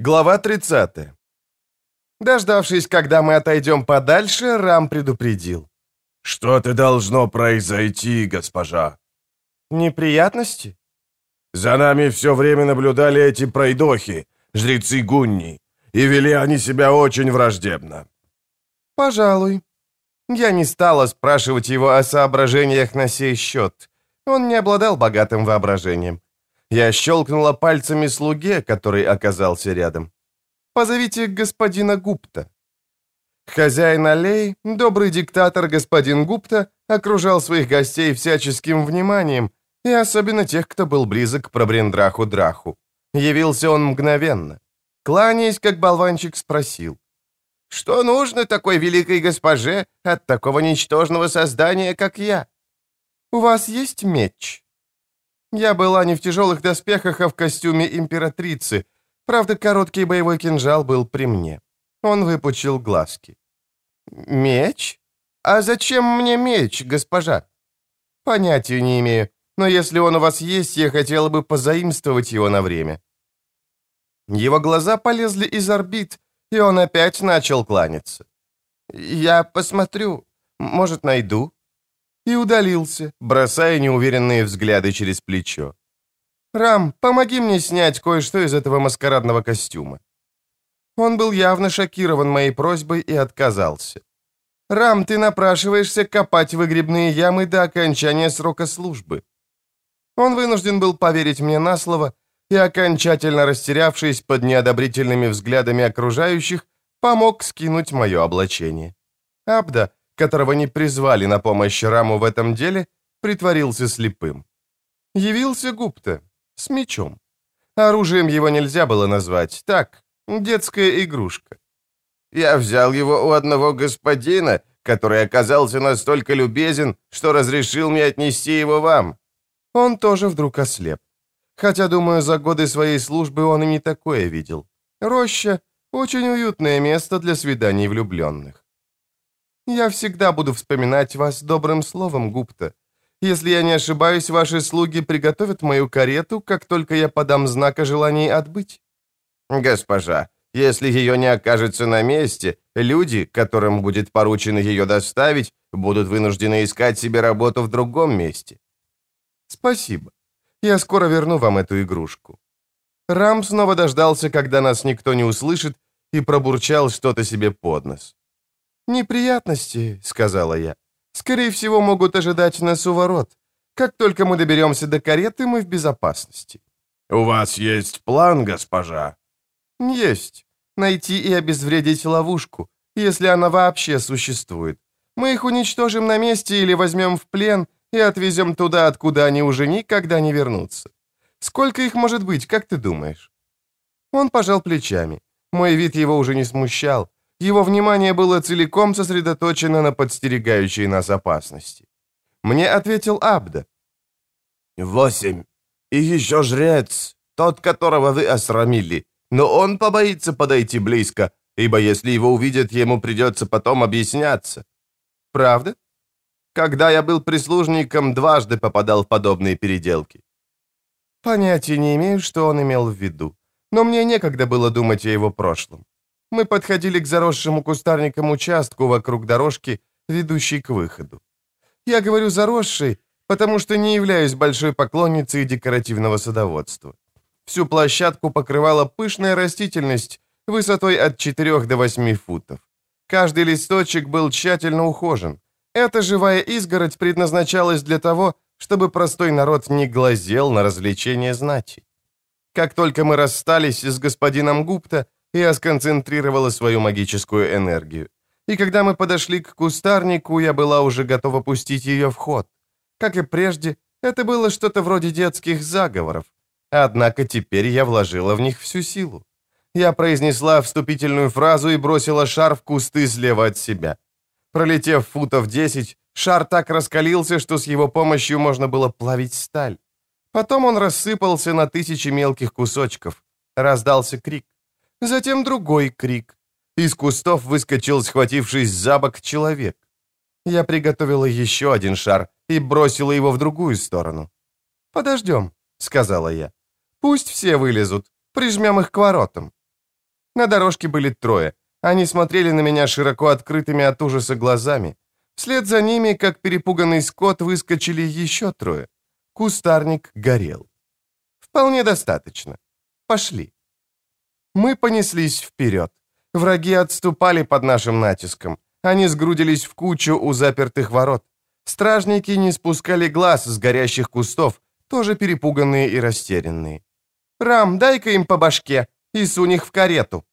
Глава 30. Дождавшись, когда мы отойдем подальше, Рам предупредил. «Что-то должно произойти, госпожа». «Неприятности?» «За нами все время наблюдали эти пройдохи, жрецы Гунни, и вели они себя очень враждебно». «Пожалуй». Я не стала спрашивать его о соображениях на сей счет. Он не обладал богатым воображением. Я щелкнула пальцами слуге, который оказался рядом. «Позовите господина Гупта». Хозяин аллей, добрый диктатор господин Гупта, окружал своих гостей всяческим вниманием, и особенно тех, кто был близок к Пробрендраху-Драху. Явился он мгновенно. Кланяясь, как болванчик, спросил. «Что нужно такой великой госпоже от такого ничтожного создания, как я?» «У вас есть меч?» Я была не в тяжелых доспехах, а в костюме императрицы. Правда, короткий боевой кинжал был при мне. Он выпучил глазки. «Меч? А зачем мне меч, госпожа?» «Понятия не имею, но если он у вас есть, я хотела бы позаимствовать его на время». Его глаза полезли из орбит, и он опять начал кланяться. «Я посмотрю, может, найду» и удалился, бросая неуверенные взгляды через плечо. «Рам, помоги мне снять кое-что из этого маскарадного костюма». Он был явно шокирован моей просьбой и отказался. «Рам, ты напрашиваешься копать выгребные ямы до окончания срока службы». Он вынужден был поверить мне на слово и, окончательно растерявшись под неодобрительными взглядами окружающих, помог скинуть мое облачение. Абда, которого не призвали на помощь Раму в этом деле, притворился слепым. Явился Гупта с мечом. Оружием его нельзя было назвать, так, детская игрушка. Я взял его у одного господина, который оказался настолько любезен, что разрешил мне отнести его вам. Он тоже вдруг ослеп. Хотя, думаю, за годы своей службы он и не такое видел. Роща — очень уютное место для свиданий влюбленных. Я всегда буду вспоминать вас добрым словом, Гупта. Если я не ошибаюсь, ваши слуги приготовят мою карету, как только я подам знак о желании отбыть». «Госпожа, если ее не окажется на месте, люди, которым будет поручено ее доставить, будут вынуждены искать себе работу в другом месте». «Спасибо. Я скоро верну вам эту игрушку». Рам снова дождался, когда нас никто не услышит, и пробурчал что-то себе под нос. «Неприятности», — сказала я. «Скорее всего, могут ожидать нас у ворот. Как только мы доберемся до кареты, мы в безопасности». «У вас есть план, госпожа?» «Есть. Найти и обезвредить ловушку, если она вообще существует. Мы их уничтожим на месте или возьмем в плен и отвезем туда, откуда они уже никогда не вернутся. Сколько их может быть, как ты думаешь?» Он пожал плечами. Мой вид его уже не смущал. Его внимание было целиком сосредоточено на подстерегающей нас опасности. Мне ответил Абда. «Восемь. И еще жрец, тот, которого вы осрамили. Но он побоится подойти близко, ибо если его увидят, ему придется потом объясняться». «Правда?» Когда я был прислужником, дважды попадал в подобные переделки. Понятия не имею, что он имел в виду, но мне некогда было думать о его прошлом. Мы подходили к заросшему кустарникам участку вокруг дорожки, ведущей к выходу. Я говорю «заросший», потому что не являюсь большой поклонницей декоративного садоводства. Всю площадку покрывала пышная растительность высотой от 4 до 8 футов. Каждый листочек был тщательно ухожен. Эта живая изгородь предназначалась для того, чтобы простой народ не глазел на развлечения знати. Как только мы расстались с господином Гупта, я сконцентрировала свою магическую энергию. И когда мы подошли к кустарнику, я была уже готова пустить ее в ход. Как и прежде, это было что-то вроде детских заговоров. Однако теперь я вложила в них всю силу. Я произнесла вступительную фразу и бросила шар в кусты слева от себя. Пролетев футов 10, шар так раскалился, что с его помощью можно было плавить сталь. Потом он рассыпался на тысячи мелких кусочков. Раздался крик. Затем другой крик. Из кустов выскочил, схватившись за бок, человек. Я приготовила еще один шар и бросила его в другую сторону. «Подождем», — сказала я. «Пусть все вылезут, прижмем их к воротам». На дорожке были трое. Они смотрели на меня широко открытыми от ужаса глазами. Вслед за ними, как перепуганный скот, выскочили еще трое. Кустарник горел. Вполне достаточно. Пошли. Мы понеслись вперед. Враги отступали под нашим натиском. Они сгрудились в кучу у запертых ворот. Стражники не спускали глаз с горящих кустов, тоже перепуганные и растерянные. «Рам, дай-ка им по башке и сунь их в карету».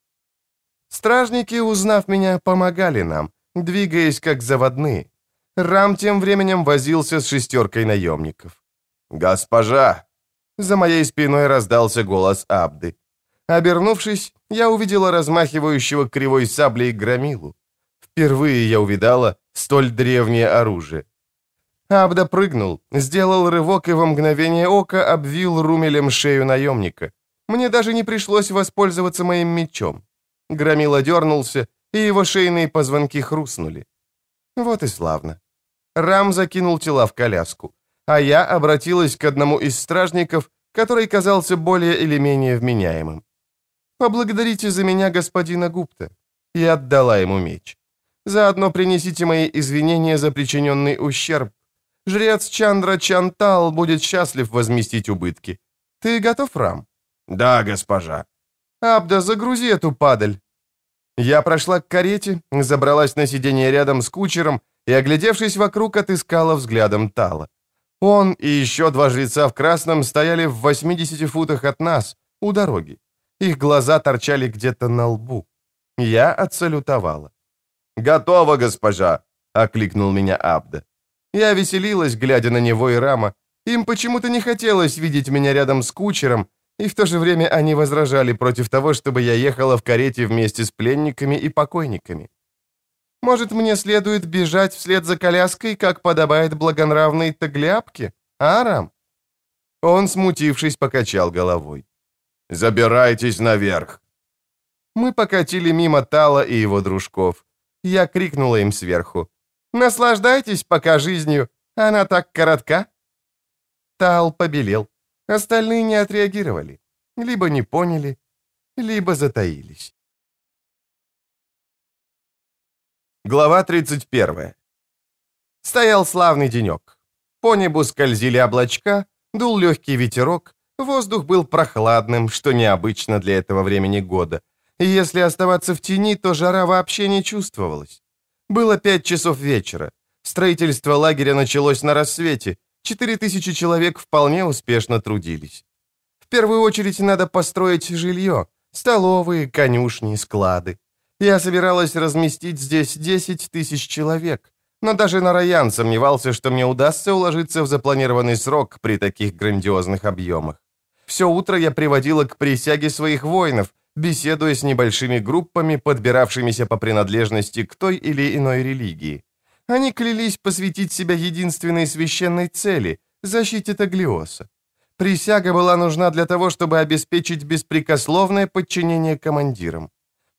Стражники, узнав меня, помогали нам, двигаясь как заводные. Рам тем временем возился с шестеркой наемников. «Госпожа!» За моей спиной раздался голос Абды. Обернувшись, я увидела размахивающего кривой саблей громилу. Впервые я увидала столь древнее оружие. Абда прыгнул, сделал рывок и во мгновение ока обвил румелем шею наемника. Мне даже не пришлось воспользоваться моим мечом. Громила дернулся, и его шейные позвонки хрустнули. Вот и славно. Рам закинул тела в коляску, а я обратилась к одному из стражников, который казался более или менее вменяемым. «Поблагодарите за меня господина Гупта». И отдала ему меч. «Заодно принесите мои извинения за причиненный ущерб. Жрец Чандра Чантал будет счастлив возместить убытки. Ты готов, Рам?» «Да, госпожа». «Абда, загрузи эту падаль». Я прошла к карете, забралась на сиденье рядом с кучером и, оглядевшись вокруг, отыскала взглядом Тала. Он и еще два жреца в красном стояли в 80 футах от нас, у дороги. Их глаза торчали где-то на лбу. Я отсалютовала. «Готово, госпожа!» — окликнул меня Абда. Я веселилась, глядя на него и Рама. Им почему-то не хотелось видеть меня рядом с кучером, и в то же время они возражали против того, чтобы я ехала в карете вместе с пленниками и покойниками. Может, мне следует бежать вслед за коляской, как подобает благонравной тагляпке, а, Рам?» Он, смутившись, покачал головой. «Забирайтесь наверх!» Мы покатили мимо Тала и его дружков. Я крикнула им сверху. «Наслаждайтесь пока жизнью, она так коротка!» Тал побелел. Остальные не отреагировали. Либо не поняли, либо затаились. Глава 31. Стоял славный денек. По небу скользили облачка, дул легкий ветерок, воздух был прохладным, что необычно для этого времени года. И если оставаться в тени, то жара вообще не чувствовалась. Было пять часов вечера. Строительство лагеря началось на рассвете, Четыре тысячи человек вполне успешно трудились. В первую очередь надо построить жилье, столовые, конюшни, склады. Я собиралась разместить здесь 10 тысяч человек, но даже Нараян сомневался, что мне удастся уложиться в запланированный срок при таких грандиозных объемах. Все утро я приводила к присяге своих воинов, беседуя с небольшими группами, подбиравшимися по принадлежности к той или иной религии. Они клялись посвятить себя единственной священной цели – защите Таглиоса. Присяга была нужна для того, чтобы обеспечить беспрекословное подчинение командирам.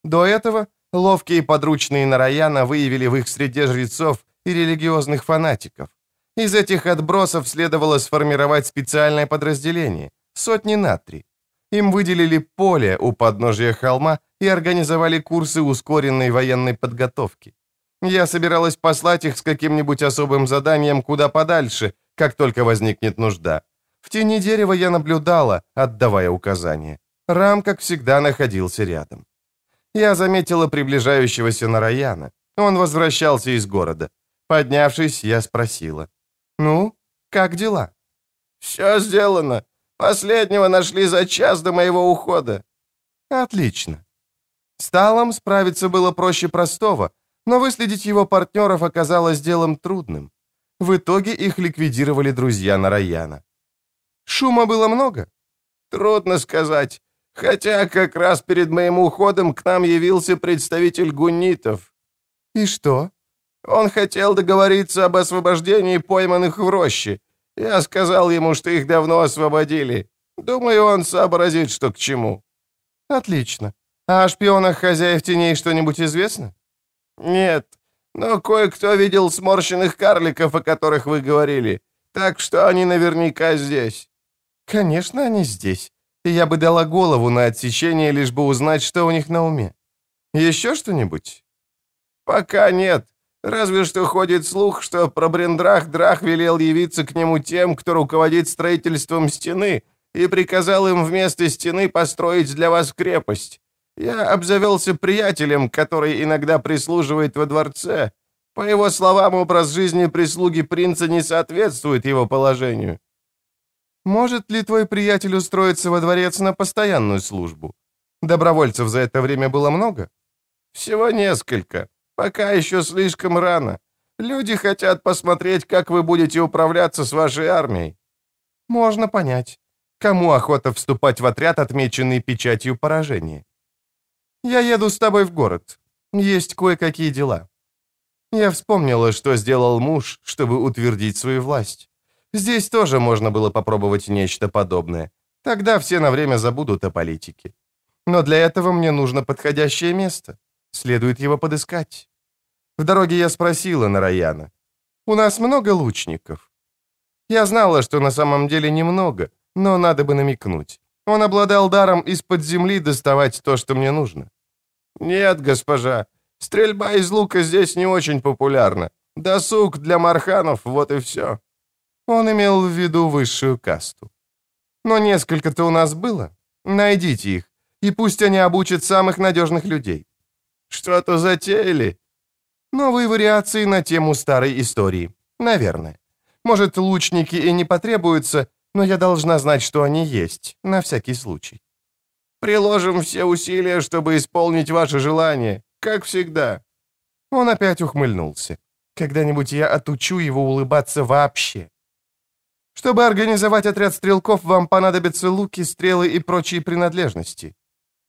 До этого ловкие подручные Нараяна выявили в их среде жрецов и религиозных фанатиков. Из этих отбросов следовало сформировать специальное подразделение – сотни на три. Им выделили поле у подножия холма и организовали курсы ускоренной военной подготовки. Я собиралась послать их с каким-нибудь особым заданием куда подальше, как только возникнет нужда. В тени дерева я наблюдала, отдавая указания. Рам, как всегда, находился рядом. Я заметила приближающегося Нараяна. Он возвращался из города. Поднявшись, я спросила. «Ну, как дела?» «Все сделано. Последнего нашли за час до моего ухода». «Отлично». С Талом справиться было проще простого, но выследить его партнеров оказалось делом трудным. В итоге их ликвидировали друзья Нараяна. Шума было много? Трудно сказать. Хотя как раз перед моим уходом к нам явился представитель гуннитов. И что? Он хотел договориться об освобождении пойманных в роще. Я сказал ему, что их давно освободили. Думаю, он сообразит, что к чему. Отлично. А о шпионах хозяев теней что-нибудь известно? «Нет, но кое-кто видел сморщенных карликов, о которых вы говорили, так что они наверняка здесь». «Конечно, они здесь. я бы дала голову на отсечение, лишь бы узнать, что у них на уме. Еще что-нибудь?» «Пока нет. Разве что ходит слух, что про Брендрах Драх велел явиться к нему тем, кто руководит строительством стены, и приказал им вместо стены построить для вас крепость. Я обзавелся приятелем, который иногда прислуживает во дворце. По его словам, образ жизни прислуги принца не соответствует его положению. Может ли твой приятель устроиться во дворец на постоянную службу? Добровольцев за это время было много? Всего несколько. Пока еще слишком рано. Люди хотят посмотреть, как вы будете управляться с вашей армией. Можно понять. Кому охота вступать в отряд, отмеченный печатью поражения? Я еду с тобой в город. Есть кое-какие дела. Я вспомнила, что сделал муж, чтобы утвердить свою власть. Здесь тоже можно было попробовать нечто подобное. Тогда все на время забудут о политике. Но для этого мне нужно подходящее место. Следует его подыскать. В дороге я спросила Нараяна. «У нас много лучников?» Я знала, что на самом деле немного, но надо бы намекнуть. Он обладал даром из-под земли доставать то, что мне нужно. «Нет, госпожа, стрельба из лука здесь не очень популярна. Досуг для марханов, вот и все». Он имел в виду высшую касту. Но несколько-то у нас было. Найдите их, и пусть они обучат самых надежных людей. Что-то затеяли? Новые вариации на тему старой истории. Наверное. Может, лучники и не потребуются, но я должна знать, что они есть, на всякий случай. Приложим все усилия, чтобы исполнить ваше желание, как всегда». Он опять ухмыльнулся. «Когда-нибудь я отучу его улыбаться вообще. Чтобы организовать отряд стрелков, вам понадобятся луки, стрелы и прочие принадлежности».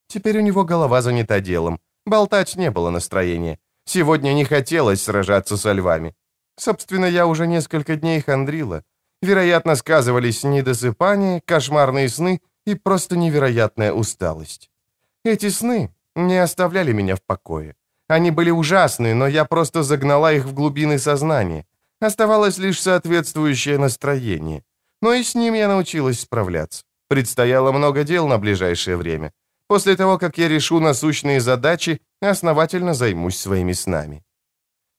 Теперь у него голова занята делом. Болтать не было настроения. Сегодня не хотелось сражаться со львами. Собственно, я уже несколько дней хандрила. Вероятно, сказывались недосыпание, кошмарные сны и просто невероятная усталость. Эти сны не оставляли меня в покое. Они были ужасны, но я просто загнала их в глубины сознания. Оставалось лишь соответствующее настроение. Но и с ним я научилась справляться. Предстояло много дел на ближайшее время. После того, как я решу насущные задачи, основательно займусь своими снами.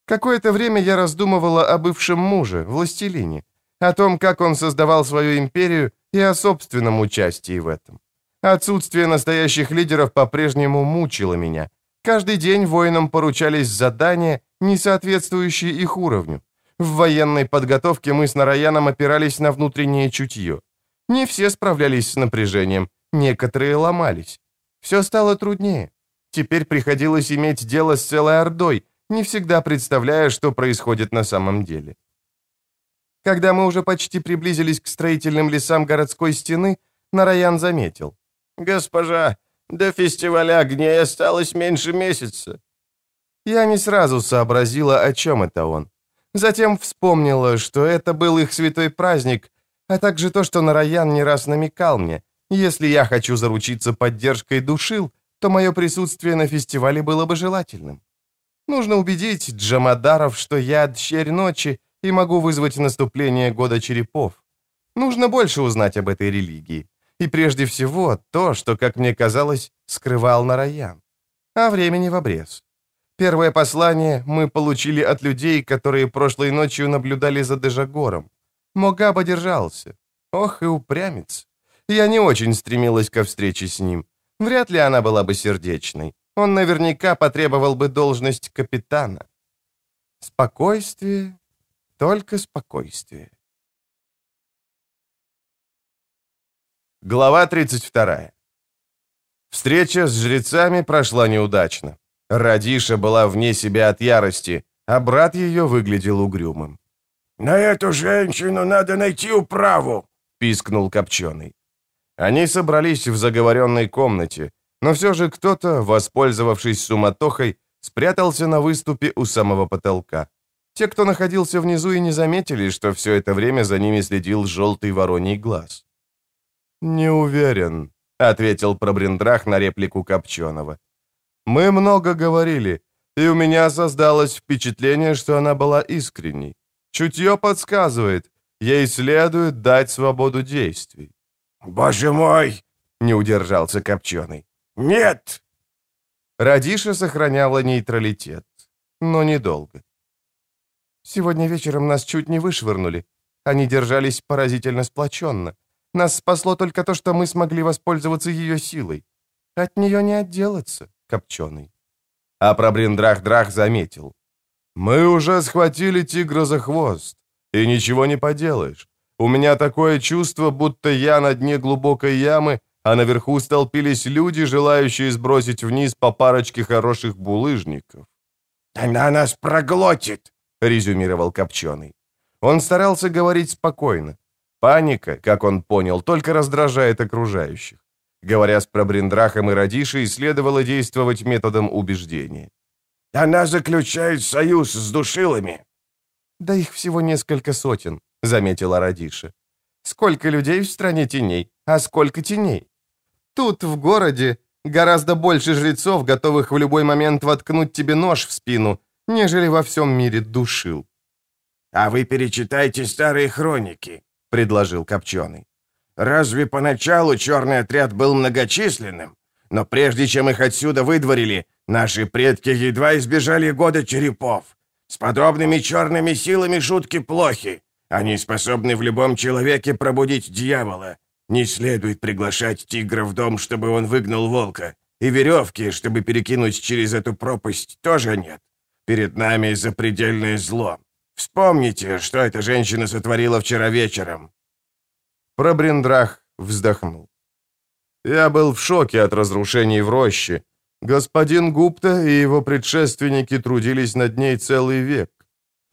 Какое-то время я раздумывала о бывшем муже, властелине, о том, как он создавал свою империю и о собственном участии в этом. Отсутствие настоящих лидеров по-прежнему мучило меня. Каждый день воинам поручались задания, не соответствующие их уровню. В военной подготовке мы с Нараяном опирались на внутреннее чутье. Не все справлялись с напряжением, некоторые ломались. Все стало труднее. Теперь приходилось иметь дело с целой ордой, не всегда представляя, что происходит на самом деле. Когда мы уже почти приблизились к строительным лесам городской стены, Нараян заметил. «Госпожа, до фестиваля огней осталось меньше месяца». Я не сразу сообразила, о чем это он. Затем вспомнила, что это был их святой праздник, а также то, что Нараян не раз намекал мне. Если я хочу заручиться поддержкой душил, то мое присутствие на фестивале было бы желательным. Нужно убедить Джамадаров, что я дщерь ночи и могу вызвать наступление года черепов. Нужно больше узнать об этой религии. И прежде всего то, что, как мне казалось, скрывал Нараян. А времени в обрез. Первое послание мы получили от людей, которые прошлой ночью наблюдали за Дежагором. Могаба держался. Ох и упрямец. Я не очень стремилась ко встрече с ним. Вряд ли она была бы сердечной. Он наверняка потребовал бы должность капитана. Спокойствие, только спокойствие. Глава 32. Встреча с жрецами прошла неудачно. Радиша была вне себя от ярости, а брат ее выглядел угрюмым. «На эту женщину надо найти управу!» — пискнул Копченый. Они собрались в заговоренной комнате, но все же кто-то, воспользовавшись суматохой, спрятался на выступе у самого потолка. Те, кто находился внизу, и не заметили, что все это время за ними следил желтый вороний глаз. «Не уверен», — ответил Пробрендрах на реплику Копченого. «Мы много говорили, и у меня создалось впечатление, что она была искренней. Чутье подсказывает, ей следует дать свободу действий». «Боже мой!» — не удержался Копченый. «Нет!» Радиша сохраняла нейтралитет, но недолго. «Сегодня вечером нас чуть не вышвырнули. Они держались поразительно сплоченно. Нас спасло только то, что мы смогли воспользоваться ее силой. От нее не отделаться, Копченый». А про Бриндрах-Драх заметил. «Мы уже схватили тигра за хвост, и ничего не поделаешь. У меня такое чувство, будто я на дне глубокой ямы, а наверху столпились люди, желающие сбросить вниз по парочке хороших булыжников. «Она нас проглотит!» — резюмировал Копченый. Он старался говорить спокойно. Паника, как он понял, только раздражает окружающих. Говоря с Пробриндрахом и Радишей, следовало действовать методом убеждения. «Она заключает союз с душилами!» «Да их всего несколько сотен», — заметила Радиша. «Сколько людей в стране теней, а сколько теней? Тут, в городе, гораздо больше жрецов, готовых в любой момент воткнуть тебе нож в спину, нежели во всем мире душил». «А вы перечитайте старые хроники», — предложил Копченый. «Разве поначалу черный отряд был многочисленным? Но прежде чем их отсюда выдворили, наши предки едва избежали года черепов. С подобными черными силами шутки плохи. Они способны в любом человеке пробудить дьявола. Не следует приглашать тигра в дом, чтобы он выгнал волка. И веревки, чтобы перекинуть через эту пропасть, тоже нет. Перед нами запредельное зло. Вспомните, что эта женщина сотворила вчера вечером». Пробриндрах вздохнул. «Я был в шоке от разрушений в роще. Господин Гупта и его предшественники трудились над ней целый век».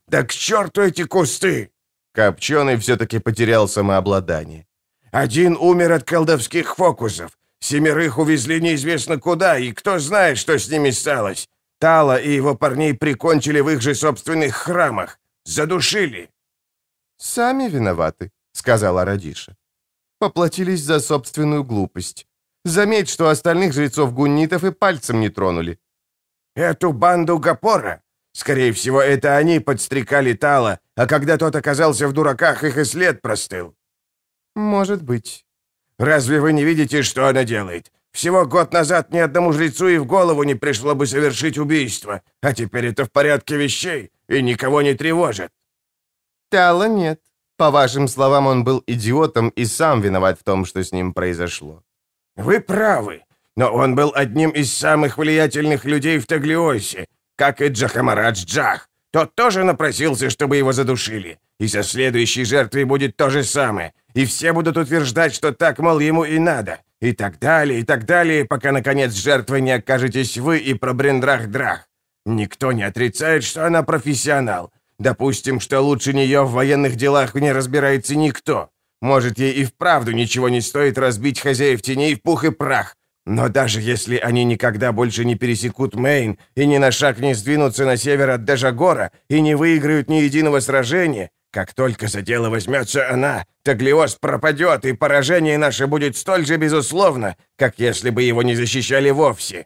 «Да к черту эти кусты!» Копченый все-таки потерял самообладание. «Один умер от колдовских фокусов. Семерых увезли неизвестно куда, и кто знает, что с ними сталось. Тала и его парней прикончили в их же собственных храмах. Задушили!» «Сами виноваты», — сказала Радиша. «Поплатились за собственную глупость. Заметь, что остальных жрецов гуннитов и пальцем не тронули». «Эту банду Гапора? Скорее всего, это они подстрекали Тала, а когда тот оказался в дураках, их и след простыл». «Может быть». «Разве вы не видите, что она делает? Всего год назад ни одному жрецу и в голову не пришло бы совершить убийство, а теперь это в порядке вещей и никого не тревожит». «Тала нет. По вашим словам, он был идиотом и сам виноват в том, что с ним произошло». «Вы правы, но он был одним из самых влиятельных людей в Таглиосе, как и Джахамарадж Джах. Тот тоже напросился, чтобы его задушили. И со следующей жертвой будет то же самое. И все будут утверждать, что так, мол, ему и надо. И так далее, и так далее, пока, наконец, жертвой не окажетесь вы и про Брендрах-Драх. Никто не отрицает, что она профессионал. Допустим, что лучше нее в военных делах не разбирается никто. Может, ей и вправду ничего не стоит разбить хозяев теней в пух и прах. Но даже если они никогда больше не пересекут Мейн и ни на шаг не сдвинутся на север от Дежагора и не выиграют ни единого сражения, как только за дело возьмется она, Таглиоз пропадет, и поражение наше будет столь же безусловно, как если бы его не защищали вовсе».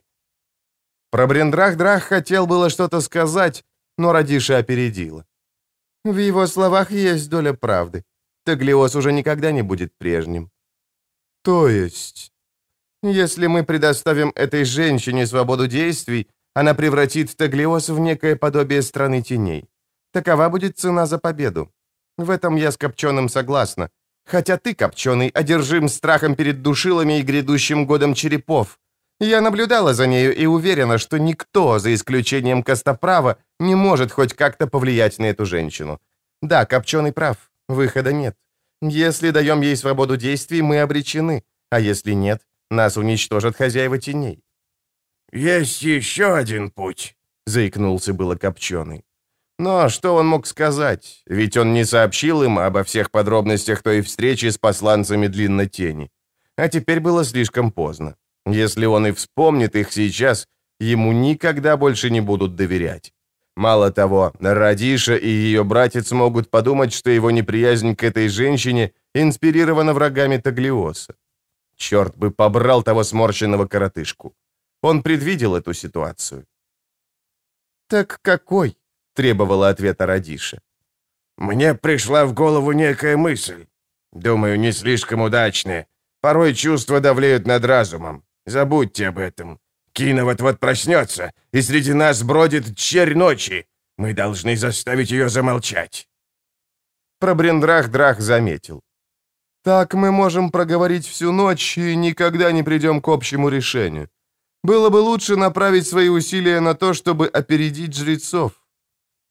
Про Брендрах-Драх хотел было что-то сказать, но Радиша опередила. В его словах есть доля правды. Таглиоз уже никогда не будет прежним. То есть, если мы предоставим этой женщине свободу действий, она превратит Таглиоз в некое подобие страны теней. Такова будет цена за победу. В этом я с Копченым согласна. Хотя ты, Копченый, одержим страхом перед душилами и грядущим годом черепов. Я наблюдала за нею и уверена, что никто, за исключением Костоправа, не может хоть как-то повлиять на эту женщину. Да, Копченый прав, выхода нет. Если даем ей свободу действий, мы обречены, а если нет, нас уничтожат хозяева теней. «Есть еще один путь», — заикнулся было Копченый. Но что он мог сказать? Ведь он не сообщил им обо всех подробностях той встречи с посланцами Длиннотени. А теперь было слишком поздно. Если он и вспомнит их сейчас, ему никогда больше не будут доверять. Мало того, Радиша и ее братец могут подумать, что его неприязнь к этой женщине инспирирована врагами Таглиоса. Черт бы побрал того сморщенного коротышку. Он предвидел эту ситуацию. «Так какой?» — требовала ответа Радиша. «Мне пришла в голову некая мысль. Думаю, не слишком удачная. Порой чувства давлеют над разумом. Забудьте об этом. Кина вот-вот проснется, и среди нас бродит черь ночи. Мы должны заставить ее замолчать». Про Брендрах-Драх заметил. «Так мы можем проговорить всю ночь и никогда не придем к общему решению. Было бы лучше направить свои усилия на то, чтобы опередить жрецов».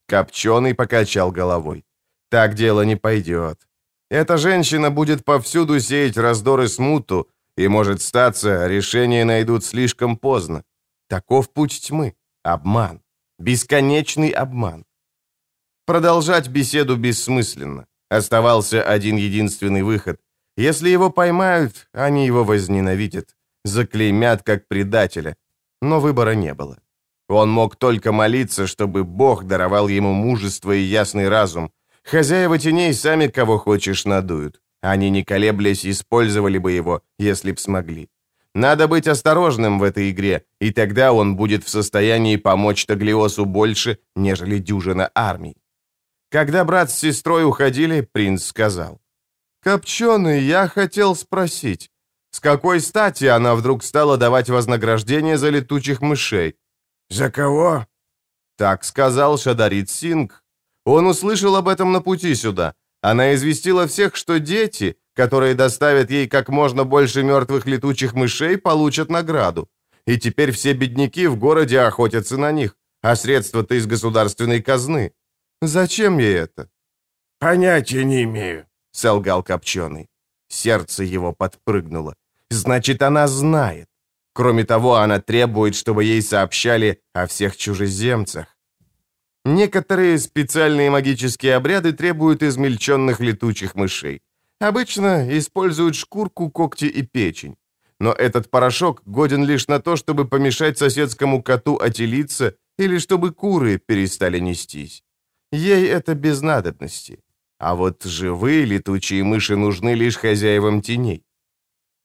Копченый покачал головой. «Так дело не пойдет. Эта женщина будет повсюду сеять раздор и смуту, и, может статься, решения найдут слишком поздно. Таков путь тьмы. Обман. Бесконечный обман. Продолжать беседу бессмысленно. Оставался один единственный выход. Если его поймают, они его возненавидят, заклеймят как предателя. Но выбора не было. Он мог только молиться, чтобы Бог даровал ему мужество и ясный разум. Хозяева теней сами кого хочешь надуют. Они, не колеблясь, использовали бы его, если б смогли. Надо быть осторожным в этой игре, и тогда он будет в состоянии помочь Таглиосу больше, нежели дюжина армий. Когда брат с сестрой уходили, принц сказал. «Копченый, я хотел спросить, с какой стати она вдруг стала давать вознаграждение за летучих мышей?» «За кого?» Так сказал Шадарит Синг. Он услышал об этом на пути сюда. Она известила всех, что дети, которые доставят ей как можно больше мертвых летучих мышей, получат награду. И теперь все бедняки в городе охотятся на них, а средства-то из государственной казны. Зачем ей это?» «Понятия не имею», — солгал Копченый. Сердце его подпрыгнуло. «Значит, она знает. Кроме того, она требует, чтобы ей сообщали о всех чужеземцах. Некоторые специальные магические обряды требуют измельченных летучих мышей. Обычно используют шкурку, когти и печень. Но этот порошок годен лишь на то, чтобы помешать соседскому коту отелиться или чтобы куры перестали нестись. Ей это без надобности. А вот живые летучие мыши нужны лишь хозяевам теней.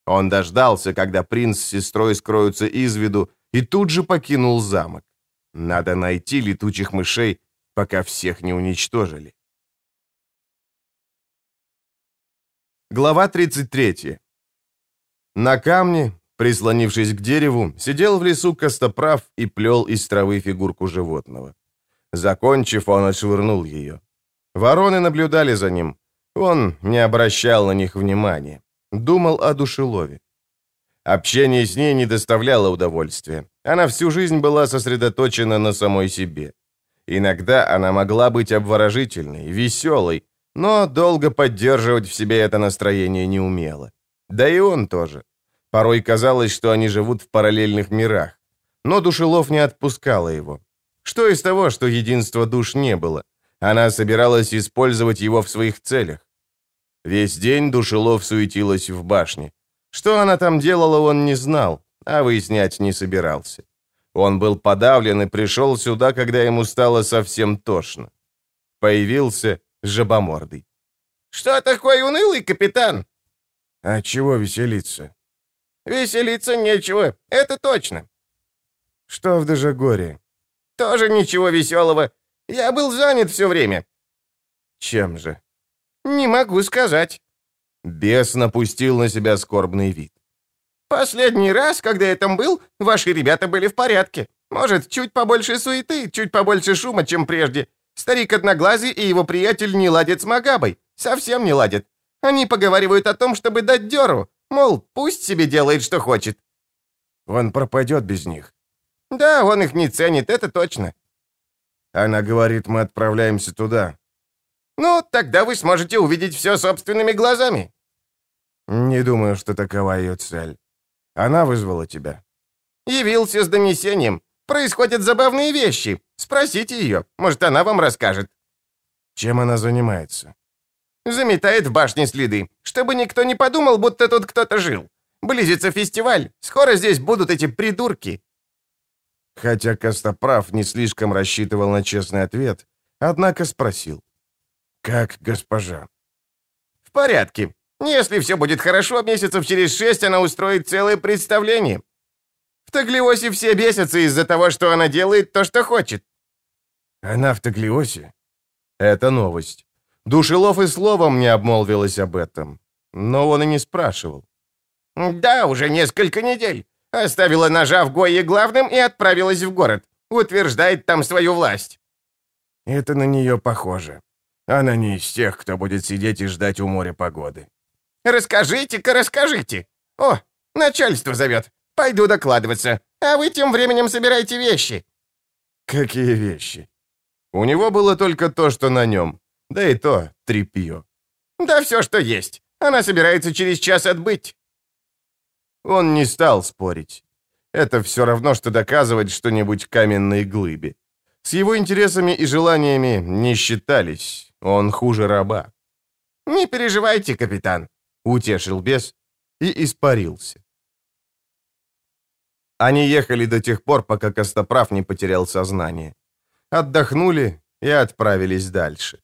Он дождался, когда принц с сестрой скроются из виду, и тут же покинул замок. Надо найти летучих мышей, пока всех не уничтожили. Глава 33. На камне, прислонившись к дереву, сидел в лесу костоправ и плел из травы фигурку животного. Закончив, он отшвырнул ее. Вороны наблюдали за ним. Он не обращал на них внимания. Думал о душелове. Общение с ней не доставляло удовольствия. Она всю жизнь была сосредоточена на самой себе. Иногда она могла быть обворожительной, веселой, но долго поддерживать в себе это настроение не умела. Да и он тоже. Порой казалось, что они живут в параллельных мирах. Но Душелов не отпускала его. Что из того, что единства душ не было? Она собиралась использовать его в своих целях. Весь день Душелов суетилась в башне. Что она там делала, он не знал, а выяснять не собирался. Он был подавлен и пришел сюда, когда ему стало совсем тошно. Появился жабомордый. «Что такой унылый, капитан?» «А чего веселиться?» «Веселиться нечего, это точно». «Что в Дежагоре?» «Тоже ничего веселого. Я был занят все время». «Чем же?» «Не могу сказать». Бес напустил на себя скорбный вид. «Последний раз, когда я там был, ваши ребята были в порядке. Может, чуть побольше суеты, чуть побольше шума, чем прежде. Старик Одноглазый и его приятель не ладят с Магабой. Совсем не ладят. Они поговаривают о том, чтобы дать дёру. Мол, пусть себе делает, что хочет. Он пропадет без них. Да, он их не ценит, это точно. Она говорит, мы отправляемся туда. Ну, тогда вы сможете увидеть все собственными глазами. Не думаю, что такова ее цель. Она вызвала тебя. Явился с донесением. Происходят забавные вещи. Спросите ее, может, она вам расскажет». «Чем она занимается?» «Заметает в башне следы, чтобы никто не подумал, будто тут кто-то жил. Близится фестиваль, скоро здесь будут эти придурки». Хотя Костоправ не слишком рассчитывал на честный ответ, однако спросил. «Как госпожа?» «В порядке. Если все будет хорошо, месяцев через шесть она устроит целое представление. В Таглиосе все бесятся из-за того, что она делает то, что хочет. Она в Таглиосе? Это новость. Душелов и словом не обмолвилась об этом. Но он и не спрашивал. «Да, уже несколько недель. Оставила ножа в Гойе главным и отправилась в город. Утверждает там свою власть». «Это на нее похоже. Она не из тех, кто будет сидеть и ждать у моря погоды». «Расскажите-ка, расскажите. О, начальство зовет. Пойду докладываться. А вы тем временем собирайте вещи». «Какие вещи?» У него было только то, что на нем. Да и то тряпье. «Да все, что есть. Она собирается через час отбыть». Он не стал спорить. Это все равно, что доказывать что-нибудь каменной глыбе. С его интересами и желаниями не считались. Он хуже раба. «Не переживайте, капитан», — утешил бес и испарился. Они ехали до тех пор, пока Костоправ не потерял сознание. Отдохнули и отправились дальше.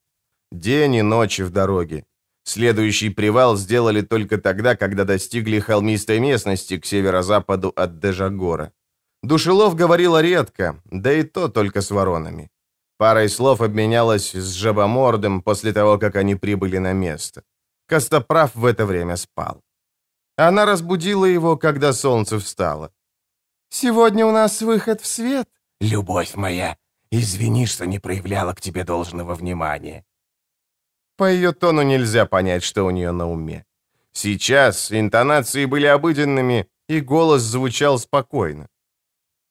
День и ночь в дороге. Следующий привал сделали только тогда, когда достигли холмистой местности к северо-западу от Дежагора. Душелов говорила редко, да и то только с воронами. Парой слов обменялась с жабомордом после того, как они прибыли на место. Костоправ в это время спал. Она разбудила его, когда солнце встало. «Сегодня у нас выход в свет». «Любовь моя, извини, что не проявляла к тебе должного внимания». По ее тону нельзя понять, что у нее на уме. Сейчас интонации были обыденными, и голос звучал спокойно.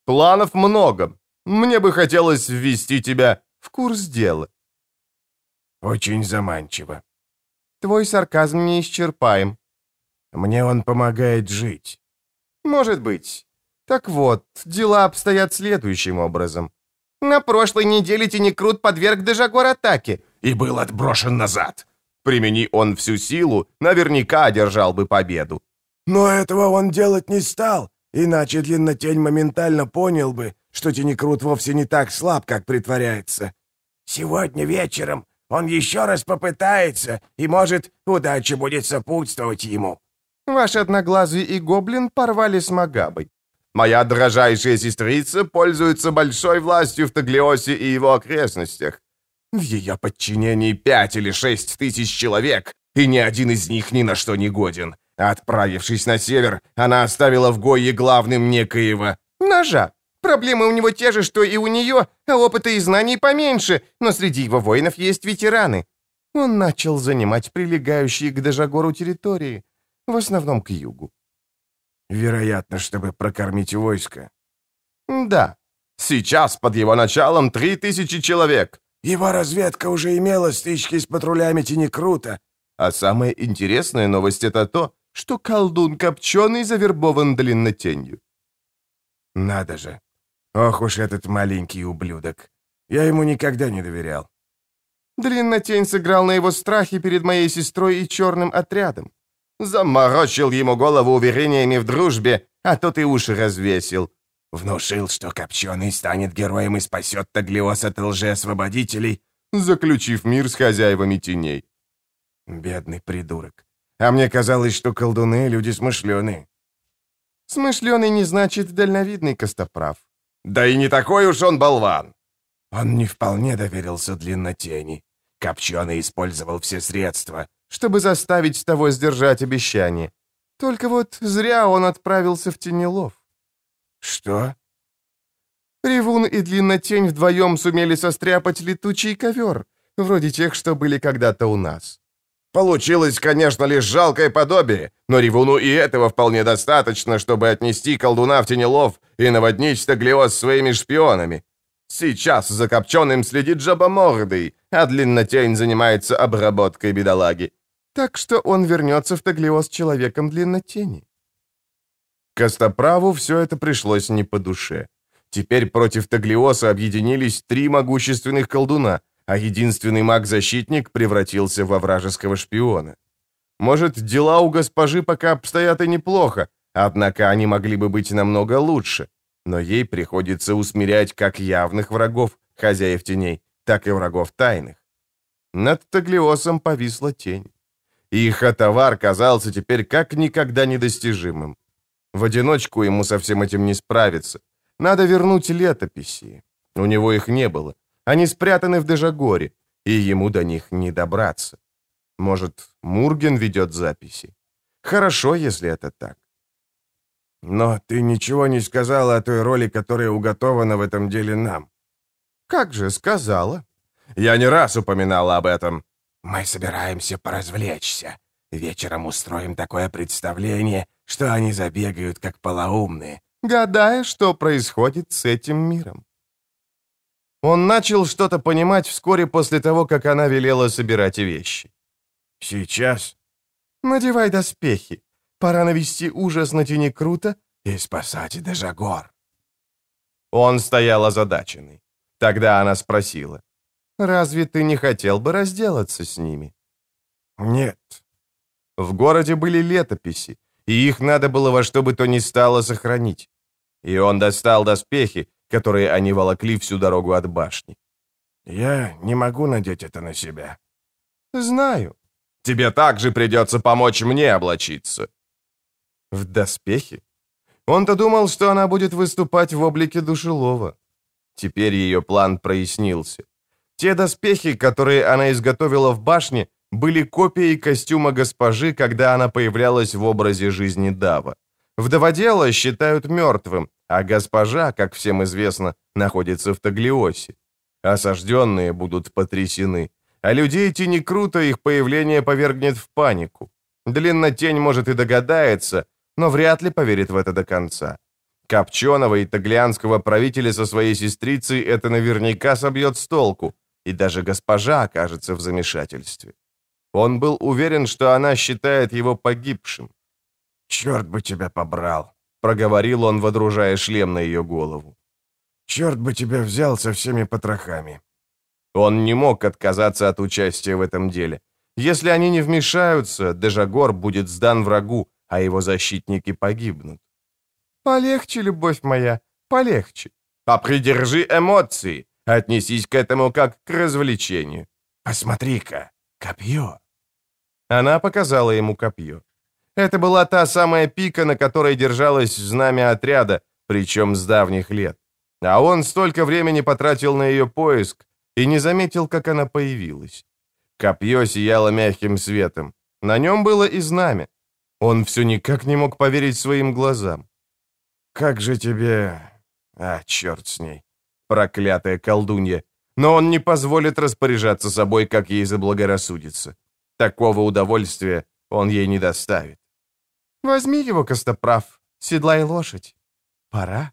«Планов много. Мне бы хотелось ввести тебя в курс дела». «Очень заманчиво». «Твой сарказм неисчерпаем». «Мне он помогает жить». «Может быть. Так вот, дела обстоят следующим образом. На прошлой неделе Тинекрут подверг Дежагор атаке. И был отброшен назад. Примени он всю силу, наверняка одержал бы победу. Но этого он делать не стал, иначе Длиннотень моментально понял бы, что Тинекрут вовсе не так слаб, как притворяется. Сегодня вечером он еще раз попытается, и, может, удача будет сопутствовать ему. Ваш одноглазый и гоблин порвали с Магабой. Моя дрожайшая сестрица пользуется большой властью в Таглиосе и его окрестностях. В ее подчинении пять или шесть тысяч человек, и ни один из них ни на что не годен. Отправившись на север, она оставила в Гойе главным некоего ножа. Проблемы у него те же, что и у нее, а опыта и знаний поменьше, но среди его воинов есть ветераны. Он начал занимать прилегающие к Дежагору территории, в основном к югу. Вероятно, чтобы прокормить войско. Да. Сейчас под его началом три тысячи человек. Его разведка уже имела стычки с патрулями Тинекрута. А самая интересная новость это то, что колдун Копченый завербован длиннотенью. Надо же. Ох уж этот маленький ублюдок. Я ему никогда не доверял. Длиннотень сыграл на его страхе перед моей сестрой и черным отрядом. Заморочил ему голову уверениями в дружбе, а тот и уши развесил. Внушил, что Копченый станет героем и спасет Таглиос от лжеосвободителей, заключив мир с хозяевами теней. Бедный придурок. А мне казалось, что колдуны — люди смышленые. Смышленый не значит дальновидный костоправ. Да и не такой уж он болван. Он не вполне доверился длиннотени. Копченый использовал все средства, чтобы заставить того сдержать обещание. Только вот зря он отправился в Тенелов. Что? Ревун и Длиннотень вдвоем сумели состряпать летучий ковер, вроде тех, что были когда-то у нас. Получилось, конечно, лишь жалкое подобие, но Ревуну и этого вполне достаточно, чтобы отнести колдуна в Тенелов и наводнить Таглиоз своими шпионами. Сейчас за Копченым следит Жабомордый, а Длиннотень занимается обработкой бедолаги. Так что он вернется в Таглиоз человеком длиннотени. Костоправу все это пришлось не по душе. Теперь против Таглиоса объединились три могущественных колдуна, а единственный маг-защитник превратился во вражеского шпиона. Может, дела у госпожи пока обстоят и неплохо, однако они могли бы быть намного лучше, но ей приходится усмирять как явных врагов, хозяев теней, так и врагов тайных. Над Таглиосом повисла тень. Их товар казался теперь как никогда недостижимым. В одиночку ему со всем этим не справиться. Надо вернуть летописи. У него их не было. Они спрятаны в Дежагоре, и ему до них не добраться. Может, Мурген ведет записи? Хорошо, если это так. Но ты ничего не сказала о той роли, которая уготована в этом деле нам. Как же сказала? Я не раз упоминала об этом. Мы собираемся поразвлечься. Вечером устроим такое представление, что они забегают, как полоумные. Гадая, что происходит с этим миром. Он начал что-то понимать вскоре после того, как она велела собирать вещи. «Сейчас?» «Надевай доспехи. Пора навести ужас на тени Крута и спасать Дежагор». Он стоял озадаченный. Тогда она спросила. «Разве ты не хотел бы разделаться с ними?» «Нет». В городе были летописи, и их надо было во что бы то ни стало сохранить. И он достал доспехи, которые они волокли всю дорогу от башни. «Я не могу надеть это на себя». «Знаю. Тебе также придется помочь мне облачиться». В доспехи? Он-то думал, что она будет выступать в облике душелова. Теперь ее план прояснился. Те доспехи, которые она изготовила в башне, были копией костюма госпожи, когда она появлялась в образе жизни Дава. Вдоводела считают мертвым, а госпожа, как всем известно, находится в Таглиосе. Осажденные будут потрясены, а людей тени круто их появление повергнет в панику. Длиннотень, может, и догадается, но вряд ли поверит в это до конца. Копченого и таглианского правителя со своей сестрицей это наверняка собьет с толку, и даже госпожа окажется в замешательстве. Он был уверен, что она считает его погибшим. «Черт бы тебя побрал!» — проговорил он, водружая шлем на ее голову. «Черт бы тебя взял со всеми потрохами!» Он не мог отказаться от участия в этом деле. Если они не вмешаются, Дежагор будет сдан врагу, а его защитники погибнут. «Полегче, любовь моя, полегче. А придержи эмоции, отнесись к этому как к развлечению. Посмотри-ка, копье». Она показала ему копье. Это была та самая пика, на которой держалось знамя отряда, причем с давних лет. А он столько времени потратил на ее поиск и не заметил, как она появилась. Копье сияло мягким светом. На нем было и знамя. Он все никак не мог поверить своим глазам. «Как же тебе...» «А, черт с ней. Проклятая колдунья. Но он не позволит распоряжаться собой, как ей заблагорассудится. Такого удовольствия он ей не доставит. Возьми его, Костоправ, седлай лошадь. Пора.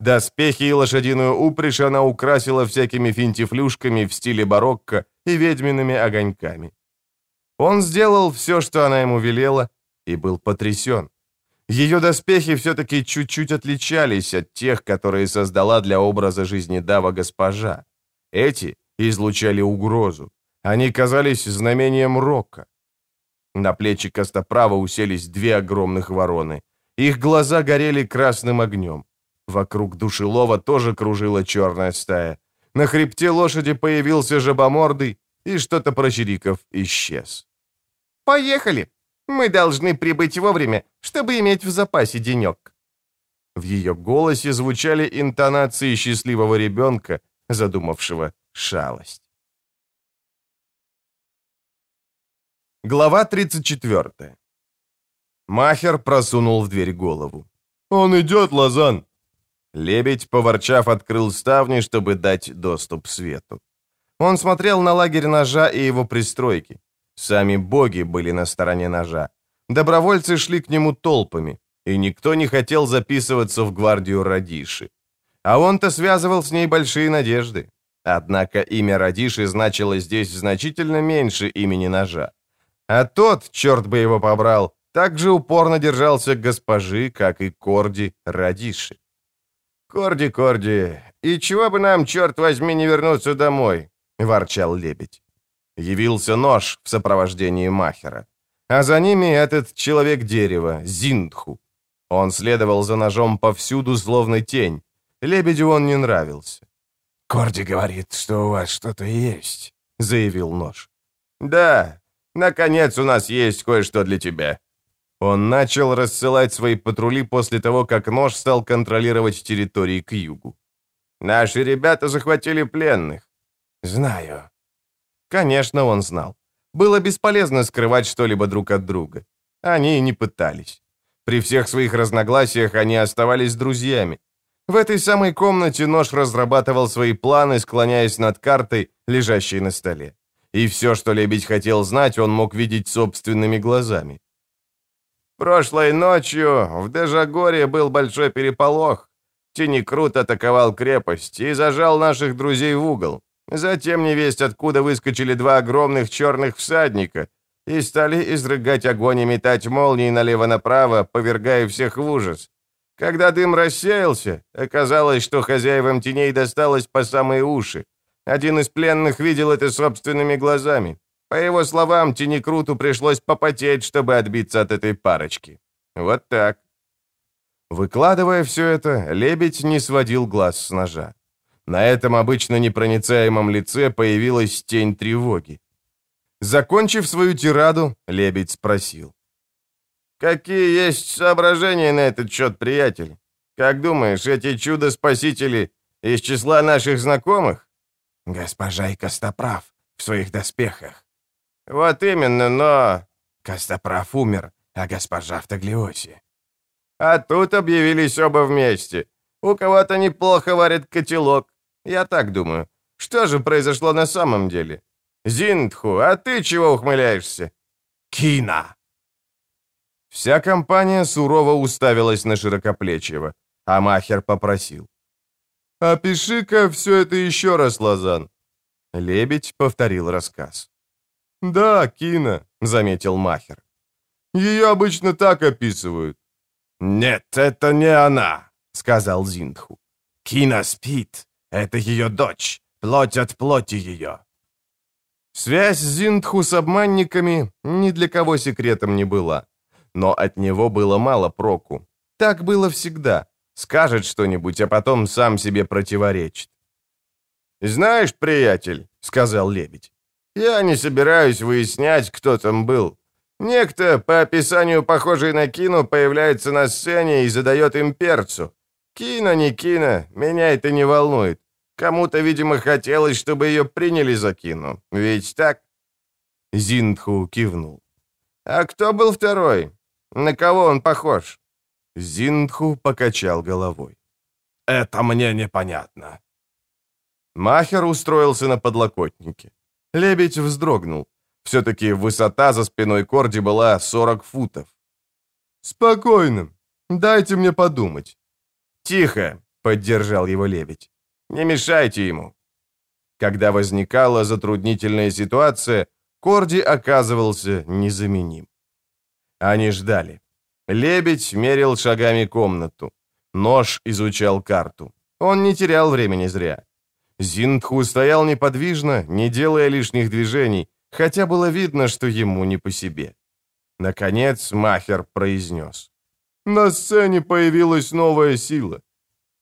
Доспехи и лошадиную упряжь она украсила всякими финтифлюшками в стиле барокко и ведьмиными огоньками. Он сделал все, что она ему велела, и был потрясен. Ее доспехи все-таки чуть-чуть отличались от тех, которые создала для образа жизни Дава госпожа. Эти излучали угрозу. Они казались знамением рока. На плечи Костоправа уселись две огромных вороны. Их глаза горели красным огнем. Вокруг душелова тоже кружила черная стая. На хребте лошади появился жабомордый, и что-то прочириков исчез. «Поехали! Мы должны прибыть вовремя, чтобы иметь в запасе денек». В ее голосе звучали интонации счастливого ребенка, задумавшего шалость. Глава 34. Махер просунул в дверь голову. «Он идет, Лазан!» Лебедь, поворчав, открыл ставни, чтобы дать доступ свету. Он смотрел на лагерь ножа и его пристройки. Сами боги были на стороне ножа. Добровольцы шли к нему толпами, и никто не хотел записываться в гвардию Радиши. А он-то связывал с ней большие надежды. Однако имя Радиши значило здесь значительно меньше имени ножа. А тот, черт бы его побрал, так же упорно держался госпожи, как и Корди Радиши. «Корди, Корди, и чего бы нам, черт возьми, не вернуться домой?» — ворчал лебедь. Явился нож в сопровождении Махера. А за ними этот человек дерева, Зиндху. Он следовал за ножом повсюду, словно тень. Лебедю он не нравился. «Корди говорит, что у вас что-то есть», — заявил нож. «Да, Наконец у нас есть кое-что для тебя». Он начал рассылать свои патрули после того, как нож стал контролировать территории к югу. «Наши ребята захватили пленных». «Знаю». Конечно, он знал. Было бесполезно скрывать что-либо друг от друга. Они не пытались. При всех своих разногласиях они оставались друзьями. В этой самой комнате нож разрабатывал свои планы, склоняясь над картой, лежащей на столе. И все, что Лебедь хотел знать, он мог видеть собственными глазами. Прошлой ночью в Дежагоре был большой переполох. Тинекрут атаковал крепость и зажал наших друзей в угол. Затем невесть откуда выскочили два огромных черных всадника и стали изрыгать огонь и метать молнии налево-направо, повергая всех в ужас. Когда дым рассеялся, оказалось, что хозяевам теней досталось по самые уши. Один из пленных видел это собственными глазами. По его словам, Тинекруту пришлось попотеть, чтобы отбиться от этой парочки. Вот так. Выкладывая все это, лебедь не сводил глаз с ножа. На этом обычно непроницаемом лице появилась тень тревоги. Закончив свою тираду, лебедь спросил. «Какие есть соображения на этот счет, приятель? Как думаешь, эти чудо-спасители из числа наших знакомых?» «Госпожа и Костоправ в своих доспехах». «Вот именно, но...» «Костоправ умер, а госпожа в Таглиосе». «А тут объявились оба вместе. У кого-то неплохо варит котелок. Я так думаю. Что же произошло на самом деле? Зиндху, а ты чего ухмыляешься?» «Кина!» Вся компания сурово уставилась на Широкоплечьего, а Махер попросил. «Опиши-ка все это еще раз, Лазан». Лебедь повторил рассказ. «Да, Кина», — заметил Махер. «Ее обычно так описывают». «Нет, это не она», — сказал Зиндху. «Кина спит. Это ее дочь. Плоть от плоти ее». Связь Зиндху с обманниками ни для кого секретом не была. Но от него было мало проку. Так было всегда. Скажет что-нибудь, а потом сам себе противоречит. «Знаешь, приятель», — сказал лебедь, — «я не собираюсь выяснять, кто там был. Некто, по описанию похожий на Кину, появляется на сцене и задает им перцу. Кина не Кина, меня это не волнует. Кому-то, видимо, хотелось, чтобы ее приняли за Кину. Ведь так?» Зиндху кивнул. «А кто был второй? На кого он похож?» Зиндху покачал головой. «Это мне непонятно». Махер устроился на подлокотнике. Лебедь вздрогнул. Все-таки высота за спиной Корди была 40 футов. «Спокойно. Дайте мне подумать». «Тихо», — поддержал его лебедь. «Не мешайте ему». Когда возникала затруднительная ситуация, Корди оказывался незаменим. Они ждали. Лебедь мерил шагами комнату. Нож изучал карту. Он не терял времени зря. Зиндху стоял неподвижно, не делая лишних движений, хотя было видно, что ему не по себе. Наконец Махер произнес. «На сцене появилась новая сила».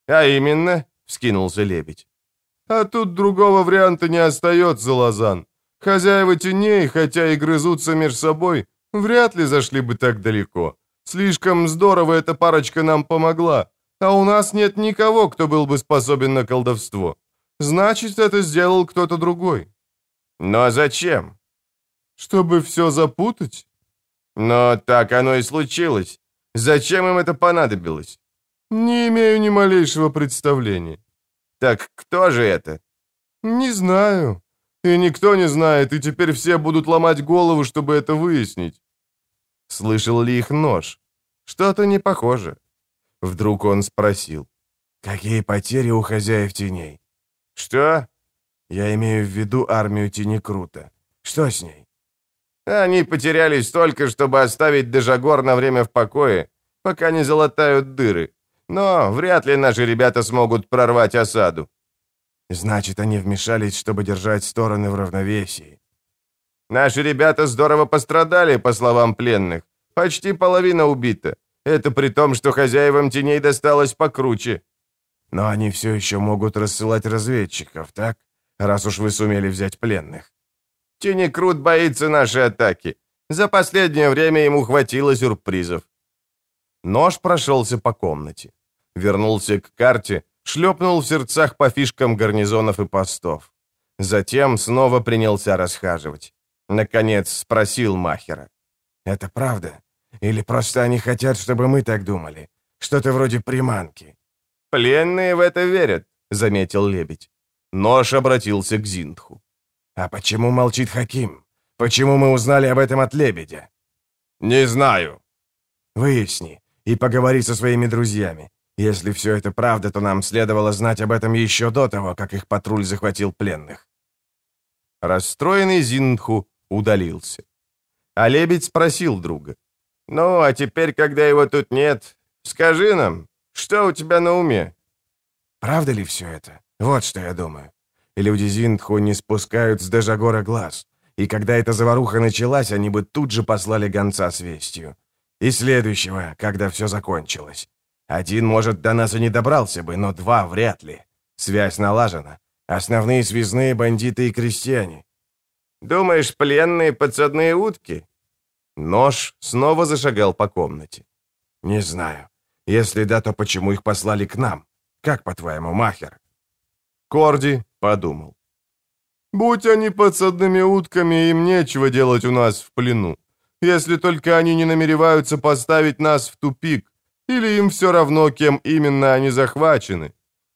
«А именно?» — вскинулся лебедь. «А тут другого варианта не остается, Лазан. Хозяева теней, хотя и грызутся между собой, вряд ли зашли бы так далеко. Слишком здорово эта парочка нам помогла, а у нас нет никого, кто был бы способен на колдовство. Значит, это сделал кто-то другой». «Но зачем?» «Чтобы все запутать?» «Но так оно и случилось. Зачем им это понадобилось?» «Не имею ни малейшего представления». «Так кто же это?» «Не знаю. И никто не знает, и теперь все будут ломать голову, чтобы это выяснить». Слышал ли их нож? Что-то не похоже. Вдруг он спросил. «Какие потери у хозяев теней?» «Что?» «Я имею в виду армию Тенекрута. Что с ней?» «Они потеряли столько, чтобы оставить Дежагор на время в покое, пока не залатают дыры. Но вряд ли наши ребята смогут прорвать осаду». «Значит, они вмешались, чтобы держать стороны в равновесии». «Наши ребята здорово пострадали, по словам пленных. Почти половина убита. Это при том, что хозяевам теней досталось покруче». «Но они все еще могут рассылать разведчиков, так? Раз уж вы сумели взять пленных». Тенекрут боится нашей атаки. За последнее время ему хватило сюрпризов. Нож прошелся по комнате. Вернулся к карте, шлепнул в сердцах по фишкам гарнизонов и постов. Затем снова принялся расхаживать. Наконец спросил Махера. «Это правда? Или просто они хотят, чтобы мы так думали? Что-то вроде приманки». «Пленные в это верят», — заметил лебедь. Нож обратился к Зиндху. «А почему молчит Хаким? Почему мы узнали об этом от лебедя?» «Не знаю». «Выясни и поговори со своими друзьями. Если все это правда, то нам следовало знать об этом еще до того, как их патруль захватил пленных». Расстроенный Зиндху удалился. А лебедь спросил друга. «Ну, а теперь, когда его тут нет, скажи нам, что у тебя на уме?» «Правда ли все это? Вот что я думаю. Люди Зиндху не спускают с Дежагора глаз. И когда эта заваруха началась, они бы тут же послали гонца с вестью. И следующего, когда все закончилось. Один, может, до нас и не добрался бы, но два вряд ли. Связь налажена. Основные связные бандиты и крестьяне. Думаешь, пленные подсадные утки? Нож снова зашагал по комнате. Не знаю. Если да, то почему их послали к нам? Как, по-твоему, Махер? Корди подумал. Будь они подсадными утками, им нечего делать у нас в плену. Если только они не намереваются поставить нас в тупик, или им все равно, кем именно они захвачены.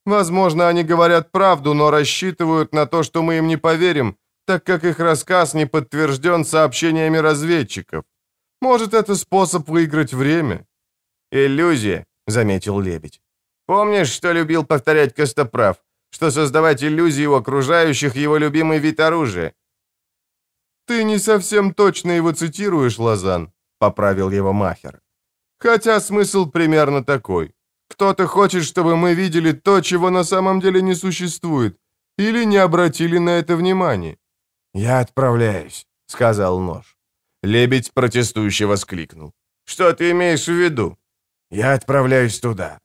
Возможно, они говорят правду, но рассчитывают на то, что мы им не поверим, так как их рассказ не подтвержден сообщениями разведчиков. Может, это способ выиграть время?» «Иллюзия», — заметил Лебедь. «Помнишь, что любил повторять Костоправ? Что создавать иллюзии у окружающих его любимый вид оружия?» «Ты не совсем точно его цитируешь, Лазан», — поправил его Махер. «Хотя смысл примерно такой. Кто-то хочет, чтобы мы видели то, чего на самом деле не существует, или не обратили на это внимание. «Я отправляюсь», — сказал нож. Лебедь протестующе воскликнул. «Что ты имеешь в виду?» «Я отправляюсь туда».